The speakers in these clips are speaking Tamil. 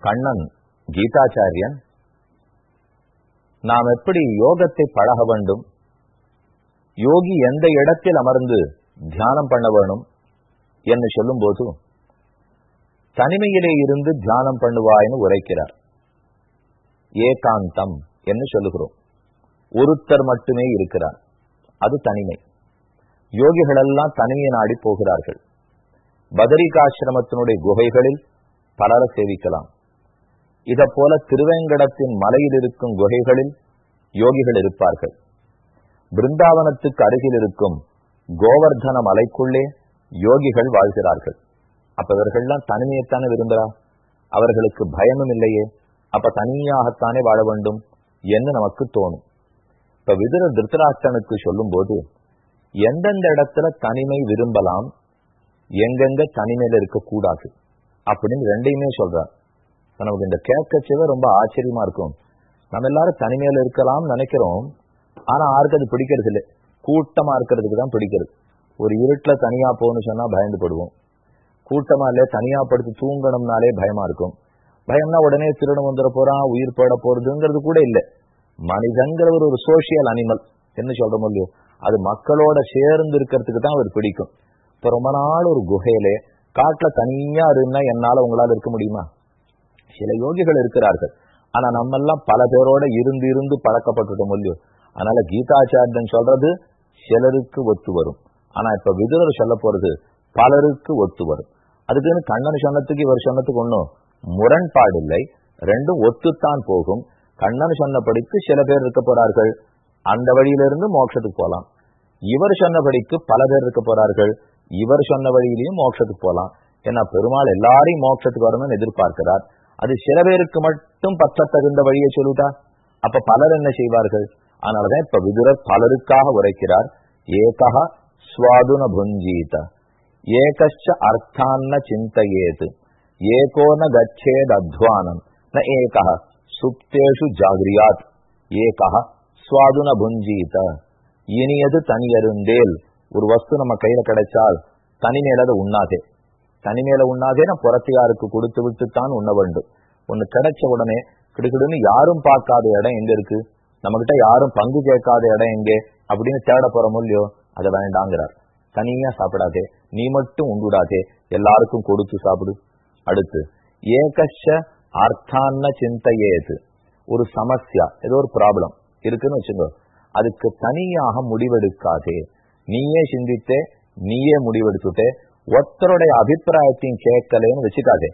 கண்ணன் கீதாச்சாரியன் நாம் எப்படி யோகத்தை பழக வேண்டும்? யோகி எந்த இடத்தில் அமர்ந்து தியானம் பண்ண வேணும் என்று சொல்லும்போது தனிமையிலே இருந்து தியானம் பண்ணுவாய்னு உரைக்கிறார். ஏகாந்தம் என்று சொல்லுகிறோம். ஒருத்தர் மட்டுமே இருக்கிறார். அது தனிமை. யோகிகளெல்லாம் தனிமையை நாடி போகிறார்கள் பதரிகாசிரமத்தினுடைய குகைகளில் பலரை சேவிக்கலாம். இதை போல திருவேங்கடத்தின் மலையில் இருக்கும் குகைகளில் யோகிகள் இருப்பார்கள். பிருந்தாவனத்துக்கு அருகில் இருக்கும் கோவர்தன மலைக்குள்ளே யோகிகள் வாழ்கிறார்கள். அப்ப இவர்கள்லாம் தனிமையைத்தானே விரும்புறா அவர்களுக்கு பயமும் இல்லையே. அப்ப தனியாகத்தானே வாழ வேண்டும் என்று நமக்கு தோணும். இப்ப விதுர திருத்தராஷ்டனுக்கு சொல்லும் போது எந்தெந்த இடத்துல தனிமை விரும்பலாம் எங்கெங்க தனிமையில இருக்கக்கூடாது அப்படின்னு ரெண்டையுமே சொல்றார். நமக்கு இந்த கேட்கச்சவே ரொம்ப ஆச்சரியமா இருக்கும். நம்ம எல்லாரும் தனிமையில இருக்கலாம்னு நினைக்கிறோம். ஆனா யாருக்கு அது பிடிக்கிறது இல்லை. கூட்டமா இருக்கிறதுக்கு தான் பிடிக்கிறது. ஒரு இருட்டுல தனியா போகணும்னு சொன்னா பயந்து படுவோம் கூட்டமா இல்ல தனியா படுத்து தூங்கணும்னாலே பயமா இருக்கும். பயம்னா உடனே திருடம் வந்துட போறான் உயிர் போட போறதுங்கிறது கூட இல்லை. மனிதங்கிறவர் ஒரு சோசியல் அனிமல் என்ன சொல்றோம் இல்லையோ. அது மக்களோட சேர்ந்து இருக்கிறதுக்கு தான் அவர் பிடிக்கும். இப்ப ரொம்ப நாள் ஒரு குகையிலே காட்டுல தனியா இருந்தா என்னால உங்களால இருக்க முடியுமா? சில யோகிகள் இருக்கிறார்கள். ஆனா நம்ம எல்லாம் பல பேரோட இருந்து இருந்து பழக்கப்பட்டுட்டோம் இல்லையோ. அதனால கீதாச்சாரியன் சொல்றது சிலருக்கு ஒத்து வரும். ஆனா இப்ப விதுரர் சொல்ல போறது பலருக்கு ஒத்து வரும். அதுக்குன்னு கண்ணன் சொன்னத்துக்கு இவர் சொன்னத்துக்கு ஒன்றும் முரண்பாடு இல்லை. ரெண்டும் ஒத்துத்தான் போகும். கண்ணன் சொன்னபடிக்கு சில பேர் இருக்க போறார்கள். அந்த வழியிலிருந்து மோட்சத்துக்கு போகலாம் இவர் சொன்னபடிக்கு பல பேர் இருக்க போறார்கள். இவர் சொன்ன வழியிலையும் மோட்சத்துக்கு போகலாம் ஏன்னா பெருமாள் எல்லாரையும் மோட்சத்துக்கு வரணும்னு எதிர்பார்க்கிறார். அது சில பேருக்கு மட்டும் பத்த தகுந்த வழியை சொல்லுதா அப்ப பலர் என்ன செய்வார்கள்? அதனாலதான் இப்ப விதுரர் பலருக்காக உரைக்கிறார். ஏகா சுவாதுன புஞ்சீத. ஏகச்ச அர்த்தான்ன சிந்தையேது. ஏகோ ந கச்சேத் அத்வானம். ந ஏகா சுப்தேஷு ஜாகிரியாத். ஏகா சுவாதுன புஞ்சீத. இனியது தனியருந்தேல். ஒரு வஸ்து நம்ம கையில கிடைச்சால் தனிமேல அதை உண்ணாதே. தனிமையில உண்ணாதே நான் புறத்தியாருக்கு கொடுத்து விட்டு தான் உண்ண வேண்டும். ஒண்ணு கிடைச்ச உடனே கிடுக்கிடுன்னு யாரும் பார்க்காத இடம் எங்க இருக்கு? நம்மகிட்ட யாரும் பங்கு கேட்காத இடம் எங்கே? அப்படின்னு தேட போற இல்லையோ அதை வேண்டாங்கிறார். தனியா சாப்பிடாதே நீ மட்டும் உண்டுடாதே எல்லாருக்கும் கொடுத்து சாப்பிடு. அடுத்து ஏகஷ அர்த்தான்ன சிந்தையேது. ஒரு சமஸ்யா ஏதோ ஒரு ப்ராப்ளம் இருக்குன்னு வச்சுக்கோ அதுக்கு தனியாக முடிவெடுக்காதே. நீயே சிந்தித்தே நீயே முடிவெடுத்துட்டே ஒருத்தருடைய அபிப்பிராயத்தையும் கேட்கலன்னு வச்சுக்காதே.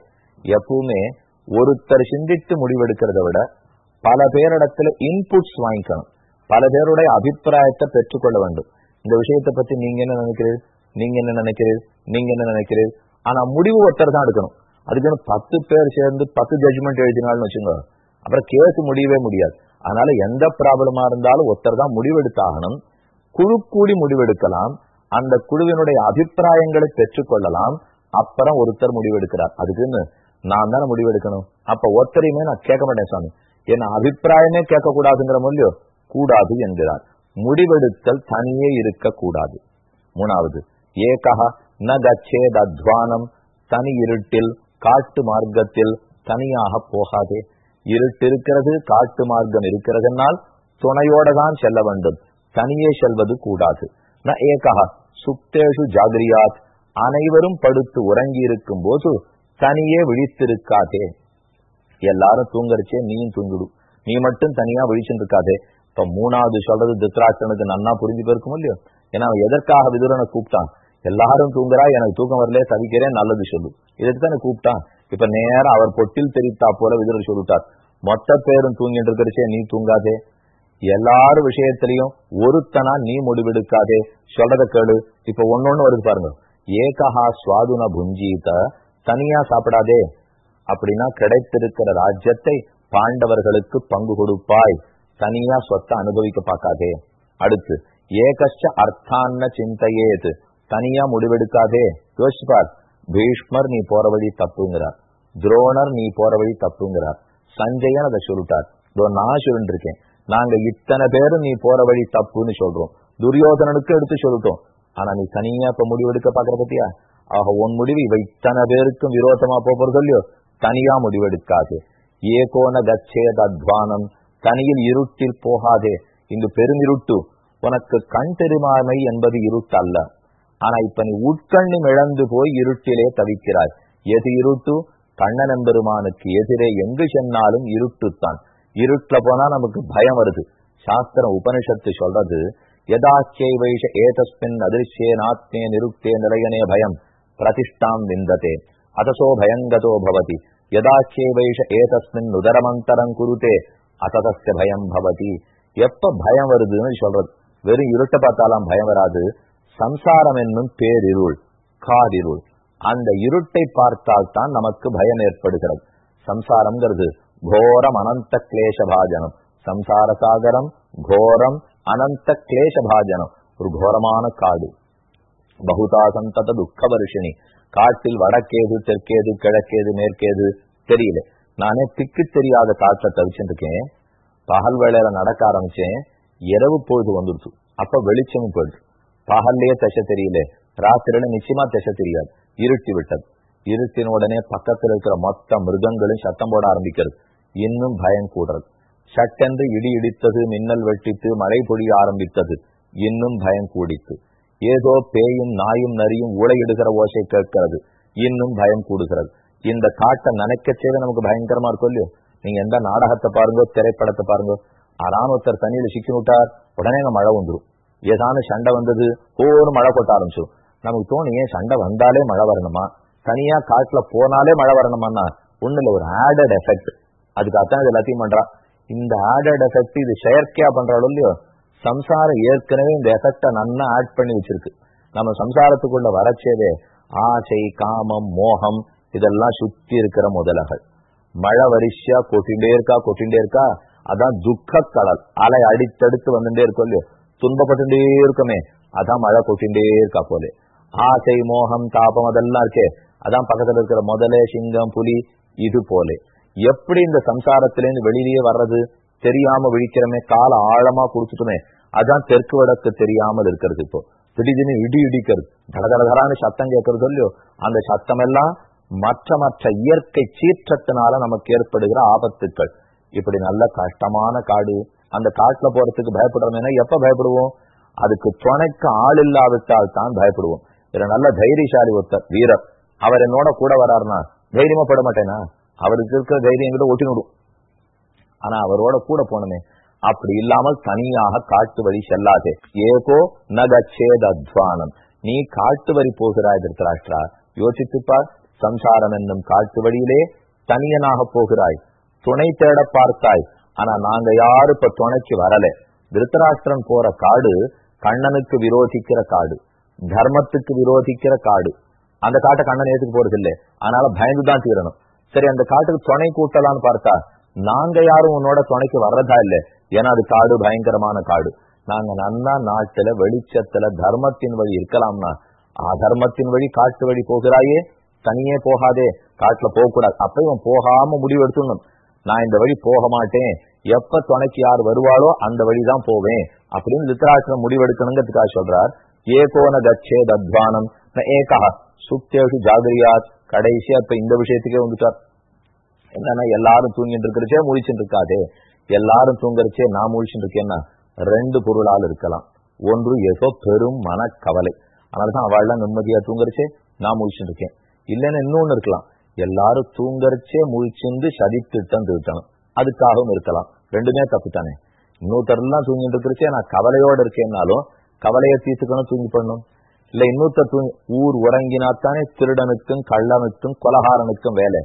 எப்பவுமே ஒருத்தர் சிந்தித்து முடிவெடுக்கிறத விட பல பேரிடத்துல இன்புட்ஸ் வாங்கிக்கணும். பல பேருடைய அபிப்பிராயத்தை பெற்றுக்கொள்ள வேண்டும். இந்த விஷயத்தை பத்தி நீங்க என்ன நினைக்கிறீர்? நீங்க என்ன நினைக்கிறீர்? நீங்க என்ன நினைக்கிறீர்? ஆனா முடிவு ஒருத்தர் தான் எடுக்கணும். அதுக்குன்னு பத்து பேர் சேர்ந்து பத்து ஜட்ஜ்மெண்ட் எழுதினாலும் வச்சுங்க அப்புறம் கேஸ் முடியவே முடியாது. அதனால எந்த ப்ராப்ளமா இருந்தாலும் ஒருத்தர் தான் முடிவெடுத்தாகணும். குழு கூடி முடிவெடுக்கலாம். அந்த குழுவினுடைய அபிப்பிராயங்களை பெற்றுக்கொள்ளலாம். அப்புறம் ஒருத்தர் முடிவெடுக்கிறார். அதுக்குன்னு நான் தானே முடிவெடுக்கணும். அப்ப ஒருத்தரையுமே நான் கேட்க மாட்டேன் சாமி என்ன அபிப்பிராயமே கேட்க கூடாதுங்கிற மொழியோ? கூடாது என்கிறார். முடிவெடுத்தல் தனியே இருக்க கூடாது மூணாவது ஏகா ந கச்சேத் அத்வானம் தனி இருட்டில் காட்டு மார்க்கத்தில் தனியாக போகாதே. இருட்டு இருக்கிறது காட்டு மார்க்கம் இருக்கிறதுனால் துணையோட தான் செல்ல வேண்டும். தனியே செல்வது கூடாது. ந ஏகா சுக்தேஷு ஜாகிரியாத் அனைவரும் படுத்து உறங்கி இருக்கும் போது தனியே விழித்திருக்காதே எல்லாரும் தூங்கரிச்சே நீயும் தூங்கிடு நீ மட்டும் தனியா விழிச்சுட்டு இருக்காதே இப்ப மூணாவது சொல்றது திருத்தராட்சனுக்கு நன்னா புரிஞ்சு போயிருக்கும் இல்லையோ ஏன்னா அவன் எதற்காக விதுரனை கூப்பிட்டான் எல்லாரும் தூங்குறா எனக்கு தூக்கம் வரல தவிக்கிறேன் நல்லது சொல்லு இதற்கு தானே கூப்பிட்டான் இப்ப நேரம் அவர் பொட்டில் தெரித்தா போல விதுரர் சொல்லிட்டார் மொத்த பேரும் தூங்கிட்டு இருக்கிறச்சே நீ தூங்காதே எல்லாரும் விஷயத்திலையும் ஒருத்தனா நீ முடிவெடுக்காதே. சொல்றத கேடு இப்ப ஒன்னொன்னு வருது பாருங்க. ஏகஹா சுவாதுன புஞ்சீத தனியா சாப்பிடாதே. அப்படின்னா கிடைத்திருக்கிற ராஜ்யத்தை பாண்டவர்களுக்கு பங்கு கொடுப்பாய். தனியா சொத்தை அனுபவிக்க பார்க்காதே. அடுத்து ஏகச்ச அர்த்தான்ன சிந்தையேது. தனியா முடிவெடுக்காதே. யோசிப்பார் பீஷ்மர் நீ போற வழி தப்புங்கிறார். துரோணர் நீ போற வழி தப்புங்கிறார். சஞ்சயன் அதை சுருட்டார் இதோ நான் சுருண்டிருக்கேன் இருக்கேன். நாங்க இத்தனை பேரும் நீ போற வழி தப்புன்னு சொல்றோம். துரியோதனனுக்கு எடுத்து சொல்லிட்டோம். ஆனா நீ தனியா இப்ப முடிவெடுக்க பாக்குற பத்தியா? ஆக உன் முடிவு இவ இத்தனை பேருக்கும் விரோதமா போறது இல்லையோ தனியா முடிவெடுக்காது ஏகோன கச்சேத அத்வானம். தனியில் இருட்டில் போகாதே. இங்கு பெருமிருட்டு. உனக்கு கண் பெருமாமை என்பது இருட்டு அல்ல ஆனா இப்ப நீ உட்கண்ணும் இழந்து போய் இருட்டிலே தவிக்கிறாய். எது இருட்டு? கண்ணனம்பெருமானுக்கு எதிரே எங்கு சென்னாலும் இருட்டுத்தான். இருட்டுல போனா நமக்கு பயம் வருது. சாஸ்திரம் உபனிஷத்து சொல்றது எதாச்சே வைஷ ஏதஸ்மின் அதிருஷ்யேனாத்மே நிருக்தே நிலையனே பயம் பிரதிஷ்டாம் விந்ததே அதசோ பயங்கதோ பவதி எதாச்சே வைஷ ஏதஸ்மின் உதரமந்தரம் குருதே அசதஸ்ய பயம் பவதி. எப்ப பயம் வருதுன்னு சொல்றது? வெறும் இருட்டை பார்த்தாலாம் பயம் வராது. சம்சாரம் என்னும் பேரிருள் காரிருள் அந்த இருட்டை பார்த்தால் தான் நமக்கு பயம் ஏற்படுகிறது. சம்சாரம்ங்கிறது கோரம் அனந்த கிளேசபாஜனம் சம்சார சாகரம் கோரம் அனந்த கிளேசபாஜனம் ஒரு கோரமான காடு பகுதா சந்தத துக்க வருஷினி காட்டில் வடக்கேது தெற்கேது கிழக்கேது மேற்கேது தெரியல நானே திக்கு தெரியாத காற்றை தவிச்சுட்டு இருக்கேன் பகல் வேளையில நடக்க ஆரம்பிச்சேன் இரவு பொழுது வந்துடுச்சு அப்ப வெளிச்சமும் போயிடுச்சு பகல்லையே தசை தெரியல ராத்திரில நிச்சயமா தசை தெரியாது இருட்டி விட்டது இருட்டின உடனே பக்கத்துல இருக்கிற மொத்த மிருகங்களும் சத்தம் போட ஆரம்பிக்கிறது இன்னும் பயம் கூடுறது. சட்டென்று இடி இடித்தது மின்னல் வெட்டித்து மழை பொழிய ஆரம்பித்தது இன்னும் பயம் கூடித்து. ஏதோ பேயும் நாயும் நரியும் ஊழையிடுகிற ஓசை கேட்கிறது இன்னும் பயம் கூடுகிறது. இந்த காட்டை நினைக்கச்சேவே நமக்கு பயங்கரமா இருக்கும் இல்லையோ? நீங்க எந்த நாடகத்தை பாருங்க திரைப்படத்தை பாருங்க அதான் ஒருத்தர் தண்ணியில சிக்கி விட்டார் உடனே மழை வந்துடும் ஏதான சண்டை வந்தது ஒவ்வொரு மழை கொட்ட ஆரம்பிச்சிடும் நமக்கு தோணும் ஏன் சண்டை வந்தாலே மழை வரணுமா? தனியா காட்டுல போனாலே மழை வரணுமான்னா ஒண்ணுல ஒரு ஆடட் எஃபெக்ட் அதுக்காகத்தான் இது எல்லாத்தையும் பண்றா இந்த ஆடட் எஃபெக்ட் இது செயற்கையா பண்றாலும் இல்லையோ சம்சாரம் ஏற்கனவே இந்த எஃபெக்ட நன்னா ஆட் பண்ணி வச்சிருக்கு. நம்ம சம்சாரத்துக்குள்ள வரச்சேவே ஆசை காமம் மோகம் இதெல்லாம் சுத்தி இருக்கிற முதலகள். மழை வரிசையா கொட்டிண்டே இருக்கா கொட்டிண்டே இருக்கா? அதான் துக்க கடல் அலை அடித்தடுத்து வந்துட்டே இருக்கும் இல்லையோ துன்பப்பட்டுட்டே இருக்குமே அதான் மழை கொட்டிண்டே இருக்கா போலே. ஆசை மோகம் தாபம் அதெல்லாம் இருக்கே அதான் பக்கத்துல இருக்கிற முதலே சிங்கம் புலி இது போலே. எப்படி இந்த சம்சாரத்திலேருந்து வெளியிலேயே வர்றது? தெரியாம விழிக்கிறமே கால ஆழமா குடிச்சுட்டுமே அதான் தெற்கு வடக்கு தெரியாமல் இருக்கிறது இப்போ. திடீர்னு இடி இடிக்கிறது. தடதடகரான சத்தம் கேட்கறது இல்லையோ அந்த சத்தம் எல்லாம் மற்ற மற்ற இயற்கை சீற்றத்தினால நமக்கு ஏற்படுகிற ஆபத்துக்கள். இப்படி நல்ல கஷ்டமான காடு அந்த காட்டுல போறதுக்கு பயப்படுறோம்னா எப்ப பயப்படுவோம்? அதுக்கு துணைக்கு ஆள் இல்லாவிட்டால் தான் பயப்படுவோம். இதுல நல்ல தைரியசாலி ஒருத்தர் வீரர். அவர் என்னோட கூட வராருனா தைரியமா பட மாட்டேனா அவருக்கு இருக்கிற தைரியம் கூட ஒட்டி ஆனா அவரோட கூட போனமே அப்படி இல்லாமல் தனியாக காட்டு வழி செல்லாதே. ஏகோ நகச்சேதத்வானம். நீ காட்டு வழி போகிறாய் திருத்தராஷ்டிரா. யோசித்துப்பார் சம்சாரம் என்னும் காட்டு வழியிலே தனியனாக போகிறாய். துணை தேட பார்த்தாய். ஆனா நாங்க யாரு இப்ப துணைக்கு வரல. திருத்தராஷ்டிரன் போற காடு கண்ணனுக்கு விரோதிக்கிற காடு தர்மத்துக்கு விரோதிக்கிற காடு. அந்த காட்டை கண்ணன் ஏத்துக்கு போறது இல்லை அதனால பயந்துதான் தீரணும். சரி அந்த காட்டுக்கு துணை கூட்டலான்னு பார்த்தா நாங்க யாரும் உன்னோட துணைக்கு வர்றதா இல்ல. ஏன்னா அது காடு பயங்கரமான காடு. நாங்க நன்னா நாட்டுல வெளிச்சத்துல தர்மத்தின் வழி இருக்கலாம்னா அதர்மத்தின் வழி காட்டு வழி போகிறாயே தனியே போகாதே காட்டுல போக கூடாது அப்ப இவன் போகாம முடிவெடுத்துடணும் நான் இந்த வழி போக மாட்டேன். எப்ப துணைக்கு யார் வருவாளோ அந்த வழிதான் போவேன் அப்படின்னு லித்தராட்சிரம் முடிவெடுக்கணுங்கிறதுக்காக சொல்றார். ஏகோன கச்சே தத்வானம் ஏகா சுத்தேஷு ஜாகிரியாத். கடைசியா இப்ப இந்த விஷயத்துக்கே வந்துட்டார் என்னன்னா எல்லாரும் தூங்கிட்டு இருக்கிறச்சே முழிச்சுட்டு இருக்காதே எல்லாரும் தூங்குறச்சே நான் முழிச்சுட்டு இருக்கேன்னா ரெண்டு பொருளால் இருக்கலாம். ஒன்று ஏதோ பெரும் மனக்கவலை. அதனாலதான் அவள்லாம் நிம்மதியா தூங்குறச்சே நான் முழிச்சுட்டு இருக்கேன் இல்லைன்னா இன்னொன்னு இருக்கலாம். எல்லாரும் தூங்குறச்சே முழிச்சுண்டு சதி திட்டம் திருட்டணும் அதுக்காகவும் இருக்கலாம். ரெண்டுமே தப்பு தானே இன்னொருத்தர்லாம் தூங்கிட்டு இருக்கிறச்சே நான் கவலையோட இருக்கேன்னாலும் கவலையை தீர்த்துக்கணும் தூங்கி பண்ணணும் இல்ல இன்னொருத்தர் தூங்கி ஊர் உறங்கினாத்தானே திருடனுக்கும் கள்ளனுக்கும் கொலகாரனுக்கும் வேலை.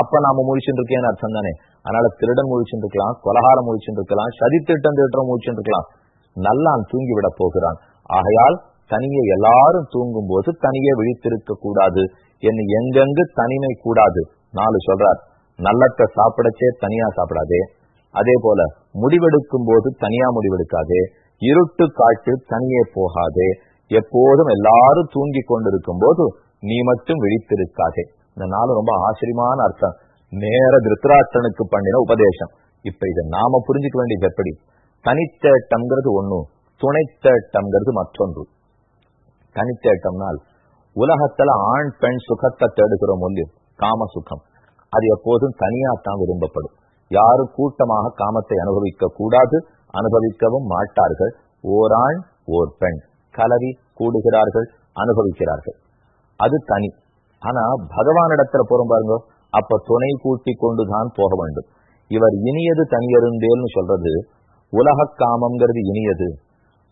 அப்ப நாம முழிச்சுட்டு இருக்கேன்னு அர்த்தம் தானே? அதனால திருடன் முழிச்சுட்டு இருக்கலாம் கொலகாரம் முழிச்சுட்டு இருக்கலாம் சதி திட்டம் திட்டம் முழிச்சுட்டு இருக்கலாம் நல்லான் தூங்கி விட போகிறான். ஆகையால் தனியே எல்லாரும் தூங்கும் போது தனியே விழித்திருக்க கூடாது. என்ன எங்கெங்கு தனிமை கூடாது. நாலு சொல்றார். நல்லத்தை சாப்பிடச்சே தனியா சாப்பிடாதே. அதே போல முடிவெடுக்கும் போது தனியா முடிவெடுக்காதே. இருட்டு காட்டு தனியே போகாதே. எப்போதும் எல்லாரும் தூங்கி கொண்டிருக்கும் போது நீ மட்டும் விழித்திருக்காதே. இந்த நாள் ரொம்ப ஆச்சரியமான அர்த்தம். நேர திருத்தராஷ்டனுக்கு பண்ணின உபதேசம். இப்ப இதை நாம புரிஞ்சுக்க வேண்டியது எப்படி? தனித்தேட்டம்ங்கிறது ஒண்ணு துணைத்தேட்டம்ங்கிறது மற்றொன்று. தனித்தேட்டம்னால் உலகத்துல ஆண் பெண் சுகத்தை தேடுகிற மொழி காம சுகம். அது எப்போதும் தனியாத்தான் விரும்பப்படும். யாரும் கூட்டமாக காமத்தை அனுபவிக்க கூடாது அனுபவிக்கவும் மாட்டார்கள். ஓராண் ஓர் பெண். கலவி கூடுகிறார்கள் அனுபவிக்கிறார்கள். அது தனி. ஆனா பகவானிடத்துல போறோம் பாருங்க அப்ப துணை கூட்டி கொண்டுதான் போக வேண்டும். இவர் இனியது தனியருந்தேல்னு சொல்றது உலக காமம்ங்கிறது இனியது.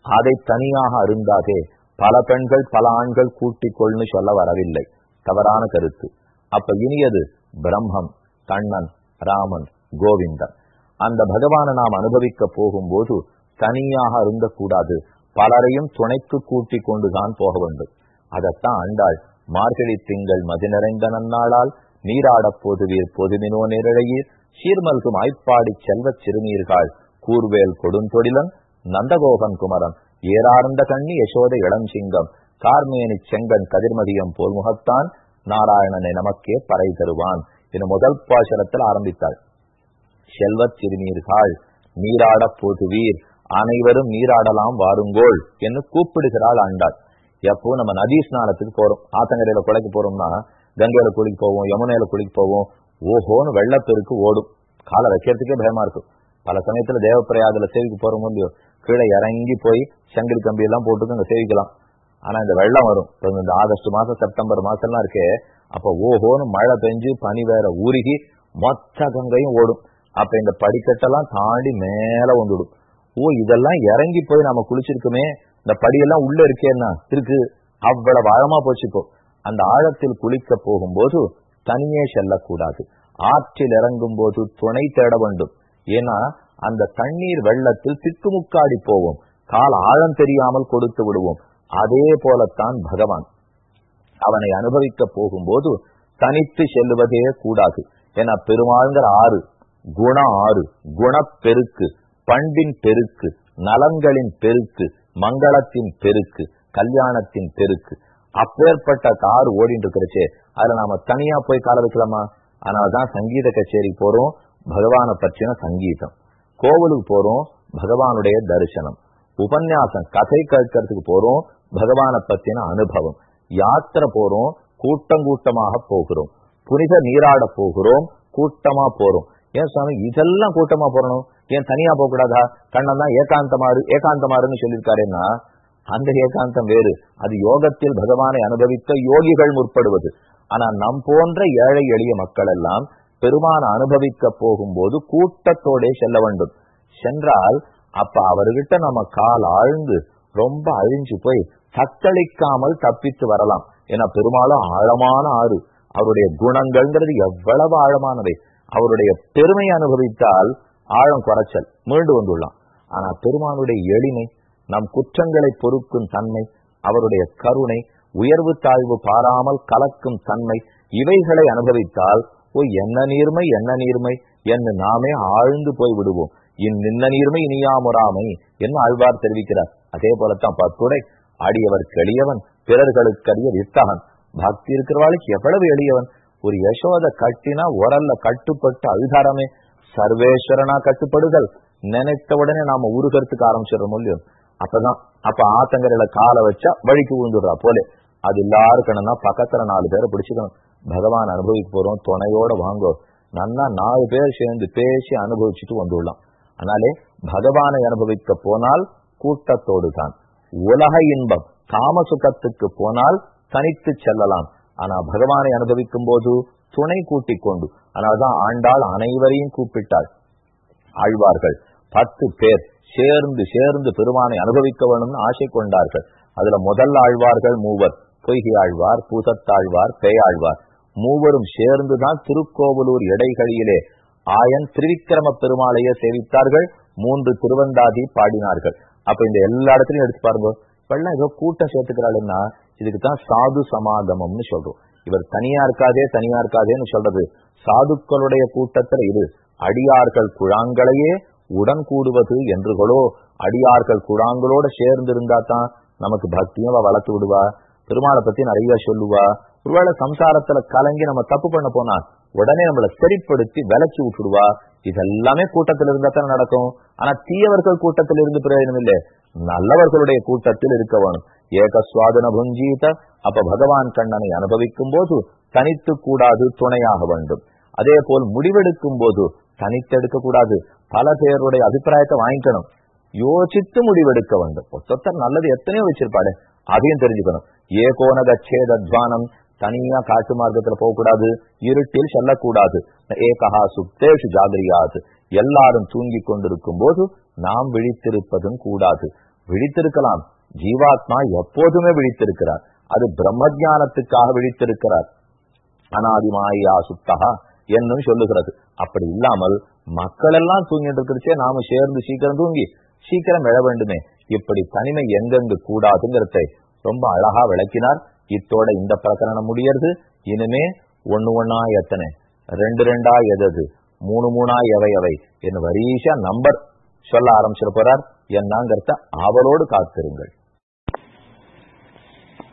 அதை தனியாக அருந்தாதே பல பெண்கள் பல ஆண்கள் கூட்டிக்கொள்னு சொல்ல வரவில்லை. தவறான கருத்து. அப்ப இனியது பிரம்மம் கண்ணன் ராமன் கோவிந்தன். அந்த பகவானை நாம் அனுபவிக்க போகும்போது தனியாக அருந்தக்கூடாது. பலரையும் துணைக்கு கூட்டி கொண்டுதான் போக வேண்டும். அதத்தான் ஆண்டாள் மார்கழி திங்கள் மதி நிறைந்த நன்னாளால் நீராடப் போதுவீர் பொதுமினோ நேரழையீர். சீர்மல்கும் ஆய்ப்பாடி செல்வச் சிறுநீர்கள் கூர்வேல் கொடுந்தொடிலன் நந்தகோகன் குமரன் ஏறார்ந்த கண்ணி யசோத இளஞ்சிங்கம் கார்மேனி செங்கன் கதிர்மதியம் போல் முகத்தான் நாராயணனை நமக்கே பறை தருவான் என முதல் பாசனத்தில் ஆரம்பித்தாள். செல்வச் சிறுநீர்கள் நீராடப் போதுவீர் அனைவரும் நீராடலாம் வாருங்கோள் என்று கூப்பிடுகிறாள் ஆண்டாள். எப்போ நம்ம நதி ஸ்நானத்துக்கு போறோம். ஆத்தங்கரையில குலைக்க போறோம்னா கங்கையில குளிக்க போவோம் யமுனையில குளிக்க போவோம். ஓஹோன்னு வெள்ளப்பெருக்கு ஓடும். காலை வைக்கிறதுக்கே பயமா இருக்கும். பல சமயத்துல தேவப்பிரயாதுல சேவிக்கு போறோம் இல்லையோ கீழே இறங்கி போய் சங்கிலி கம்பி எல்லாம் போட்டுட்டு அங்க சேவிக்கலாம். ஆனா இந்த வெள்ளம் வரும். இந்த ஆகஸ்ட் மாசம் செப்டம்பர் மாசம்லாம் இருக்கே. அப்ப ஓஹோன்னு மழை பெஞ்சு பனி வேற உருகி மொத்த கங்கையும் ஓடும். அப்ப இந்த படிக்கட்டெல்லாம் தாண்டி மேல வந்துடும். ஓ இதெல்லாம் இறங்கி போய் நம்ம குளிச்சிருக்குமே இந்த படியெல்லாம் உள்ள இருக்கேன்னா இருக்கு. அவ்வளவு ஆழமா போச்சுக்கோ. அந்த ஆழத்தில் குளிக்க போகும்போது தனியே செல்லக்கூடாது. ஆற்றில் இறங்கும் போது துணை தேட வேண்டும். ஏன்னா அந்த தண்ணீர் வெள்ளத்தில் திக்குமுக்காடி போவோம் கால் ஆழம் தெரியாமல் கொடுத்து விடுவோம். அதே போலத்தான் பகவான். அவனை அனுபவிக்க போகும்போது தனித்து செல்லுவதே கூடாது. ஏன்னா பெருமாள்ங்கிற ஆறு குண ஆறு குணப்பெருக்கு பண்பின் பெருக்கு நலன்களின் பெருக்கு மங்களத்தின் பெருக்கு கல்யாணத்தின் பெருக்கு. அப்பேற்பட்ட கார் ஓடிட்டு இருக்கிறச்சே அதுல நாம தனியா போய் கால வைக்கலாமா அதனாலதான் சங்கீத கச்சேரி போறோம் பகவானை பற்றின சங்கீதம். கோவிலுக்கு போறோம் பகவானுடைய தரிசனம். உபன்யாசம் கதை கேட்கறதுக்கு போறோம் பகவானை பத்தின அனுபவம். யாத்திரை போறோம் கூட்டம் கூட்டமாக போகிறோம். புனித நீராட போகிறோம் கூட்டமா போறோம். ஏன் சுவாமி இதெல்லாம் கூட்டமா போறணும்? ஏன் தனியா போக கூடாதா கண்ணன் தான் ஏகாந்தமாறு ஏகாந்தமாறுன்னு சொல்லியிருக்காருன்னா அந்த ஏகாந்தம் வேறு. அது யோகத்தில் பகவானை அனுபவித்த யோகிகள் முற்படுவது. ஆனா நம் போன்ற ஏழை எளிய மக்கள் எல்லாம் பெருமான அனுபவிக்க போகும்போது கூட்டத்தோடே செல்ல வேண்டும். சென்றால் அப்ப அவர்கிட்ட நம்ம கால் ஆழ்ந்து ரொம்ப அழிஞ்சு போய் தத்தளிக்காமல் தப்பித்து வரலாம். ஏன்னா பெருமாளும் ஆழமான ஆறு. அவருடைய குணங்கள்ங்கிறது எவ்வளவு ஆழமானவை. அவருடைய பெருமை அனுபவித்தால் ஆழம் குறைச்சல் மீண்டு வந்துள்ளான். ஆனா பெருமானுடைய எளிமை நம் குற்றங்களை பொறுக்கும் தன்மை அவருடைய கருணை உயர்வு தாழ்வு பாராமல் கலக்கும் தன்மை இவைகளை அனுபவித்தால் ஓ என்ன நீர்மை என்ன நீர்மை என்று நாமே ஆழ்ந்து போய் விடுவோம் இந்நின்ன நீர்மை இனியாமுறாமை என்று ஆழ்வார் தெரிவிக்கிறார். அதே போலத்தான் பத்துடை அடியவர் எளியவன் பிறர்களுக்கரிய வித்தகன். பக்தி இருக்கிறவாளுக்கு எவ்வளவு எளியவன். ஒரு யசோத கட்டினா உரல்ல கட்டுப்பட்டு அழுதாரமே சர்வேஸ்வரனா கட்டுப்படுதல். நினைத்த உடனே நாம உருகிறதுக்கு ஆரம்பிச்சிடறோம் இல்லையோ? அப்பதான். அப்ப ஆத்தங்கரையில காலை வச்சா வழிக்கு விழுந்துடுறா போலே. அது எல்லாருக்கணும்னா பக்கத்துல நாலு பேரை பிடிச்சுக்கணும். பகவான் அனுபவிக்க போறோம் துணையோட வாங்கோ. நன்னா நாலு பேர் சேர்ந்து பேசி அனுபவிச்சுட்டு வந்துடலாம். ஆனாலே பகவானை அனுபவிக்க போனால் கூட்டத்தோடு தான் உலக இன்பம் காம சுகத்துக்கு போனால் தனித்து செல்லலாம். ஆனா பகவானை அனுபவிக்கும் போது துணை கூட்டிக் கொண்டு அதனால்தான் ஆண்டாள் அனைவரையும் கூப்பிட்டாள். ஆழ்வார்கள். பத்து பேர் சேர்ந்து சேர்ந்து பெருமானை அனுபவிக்க வேணும்னு ஆசை கொண்டார்கள். அதுல முதல் ஆழ்வார்கள் மூவர் பொய்கி ஆழ்வார் பூசத்தாழ்வார் பேயாழ்வார் மூவரும் சேர்ந்துதான் திருக்கோவலூர் இடைகளிலே ஆயன் திருவிக்கிரம பெருமாளையே சேவித்தார்கள். மூன்று திருவந்தாதி பாடினார்கள். அப்ப இந்த எல்லா இடத்துலயும் எடுத்து பாருங்க. இப்பெல்லாம் ஏதோ கூட்டம் சேர்த்துக்கிறாளுன்னா இதுக்கு தான் சாது சமாகமம்னு சொல்றோம். இவர் தனியா இருக்காதே தனியா இருக்காதேன்னு சொல்றது. சாதுக்களுடைய கூட்டத்துல இது அடியார்கள் குழாங்களையே உடன் கூடுவது என்றுகளோ அடியார்கள் குழாங்களோட சேர்ந்து இருந்தா தான் நமக்கு பக்தியும் அவ வளர்த்து விடுவா. பெருமாளை பத்தி நிறைய சொல்லுவா. ஒருவேளை சம்சாரத்துல கலங்கி நம்ம தப்பு பண்ண போனா உடனே நம்மளை சரிப்படுத்தி விலக்கி விட்டுடுவா இதெல்லாமே கூட்டத்தில் இருந்தா தானே நடக்கும். ஆனா தீயவர்கள் கூட்டத்தில் இருந்து பிரயோஜனம் இல்லை. நல்லவர்களுடைய கூட்டத்தில் இருக்க வேணும். ஏகஸ்வாதன சுவாதன புஞ்சீத அப்ப பகவான் கண்ணனை அனுபவிக்கும் போது தனித்து கூடாது துணையாக வேண்டும். அதே போல் முடிவெடுக்கும் போது தனித்தெடுக்க கூடாது பல பேருடைய அபிப்பிராயத்தை வாங்கிக்கணும். யோசித்து முடிவெடுக்க வேண்டும். ஒத்தொத்தர் நல்லது எத்தனையோ வச்சிருப்பாரு. அதையும் தெரிஞ்சுக்கணும். ஏகோன கச்சேதத்வானம் தனியா காட்டு மார்க்கத்துல போகக்கூடாது. இருட்டில் செல்லக்கூடாது. ஏகஹா சுப்தேஷு ஜாகிரியாது. எல்லாரும் தூங்கி கொண்டிருக்கும் போது நாம் விழித்திருப்பதும் கூடாது. விழித்திருக்கலாம். ஜீவாத்மா எப்போதுமே விழித்திருக்கிறார். அது பிரம்ம ஜானத்துக்காக விழித்திருக்கிறார். அனாதிமாயா சுத்தகா என்னும் சொல்லுகிறது. அப்படி இல்லாமல் மக்கள் எல்லாம் தூங்கிட்டு இருக்கிறச்சே நாம சேர்ந்து சீக்கிரம் தூங்கி சீக்கிரம் எழ வேண்டுமே. இப்படி தனிமை எங்கெங்கு கூடாதுங்கிறதை ரொம்ப அழகா விளக்கினார். இத்தோட இந்த பிரகரணம் முடியறது. இனிமே ஒண்ணு ஒன்னா எத்தனை? ரெண்டு ரெண்டா எதது? மூணு மூணா எவை எவை? என் வரிசா நம்பர் சொல்ல ஆரம்பிச்சிட போறார். என்னங்கிறத ஆவலோடு காத்திருங்கள்.